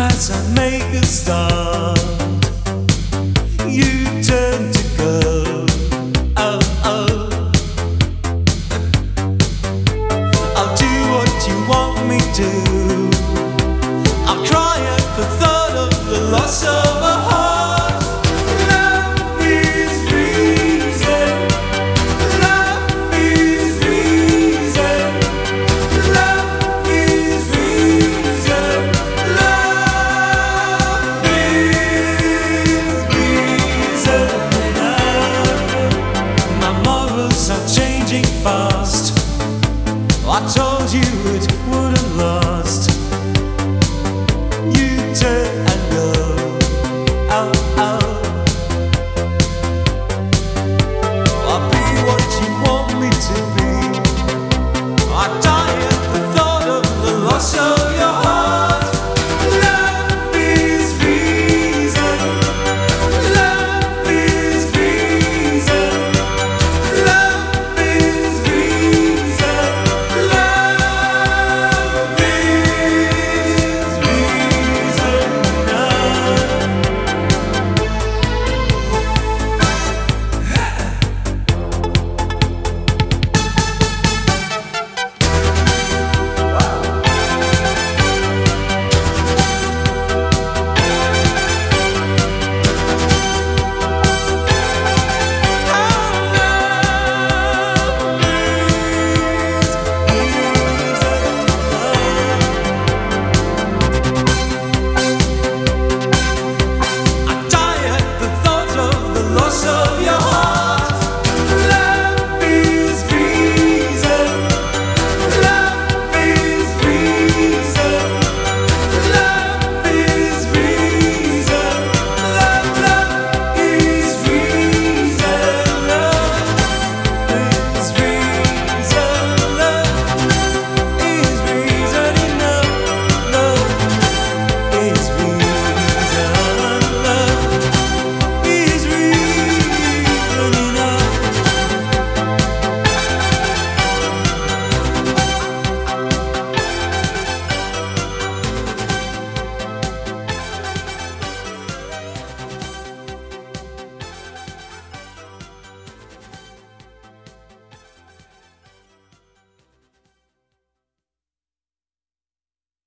as I make a start, you turn to go. Oh, oh. I'll do what you want me to. told you it wouldn't last.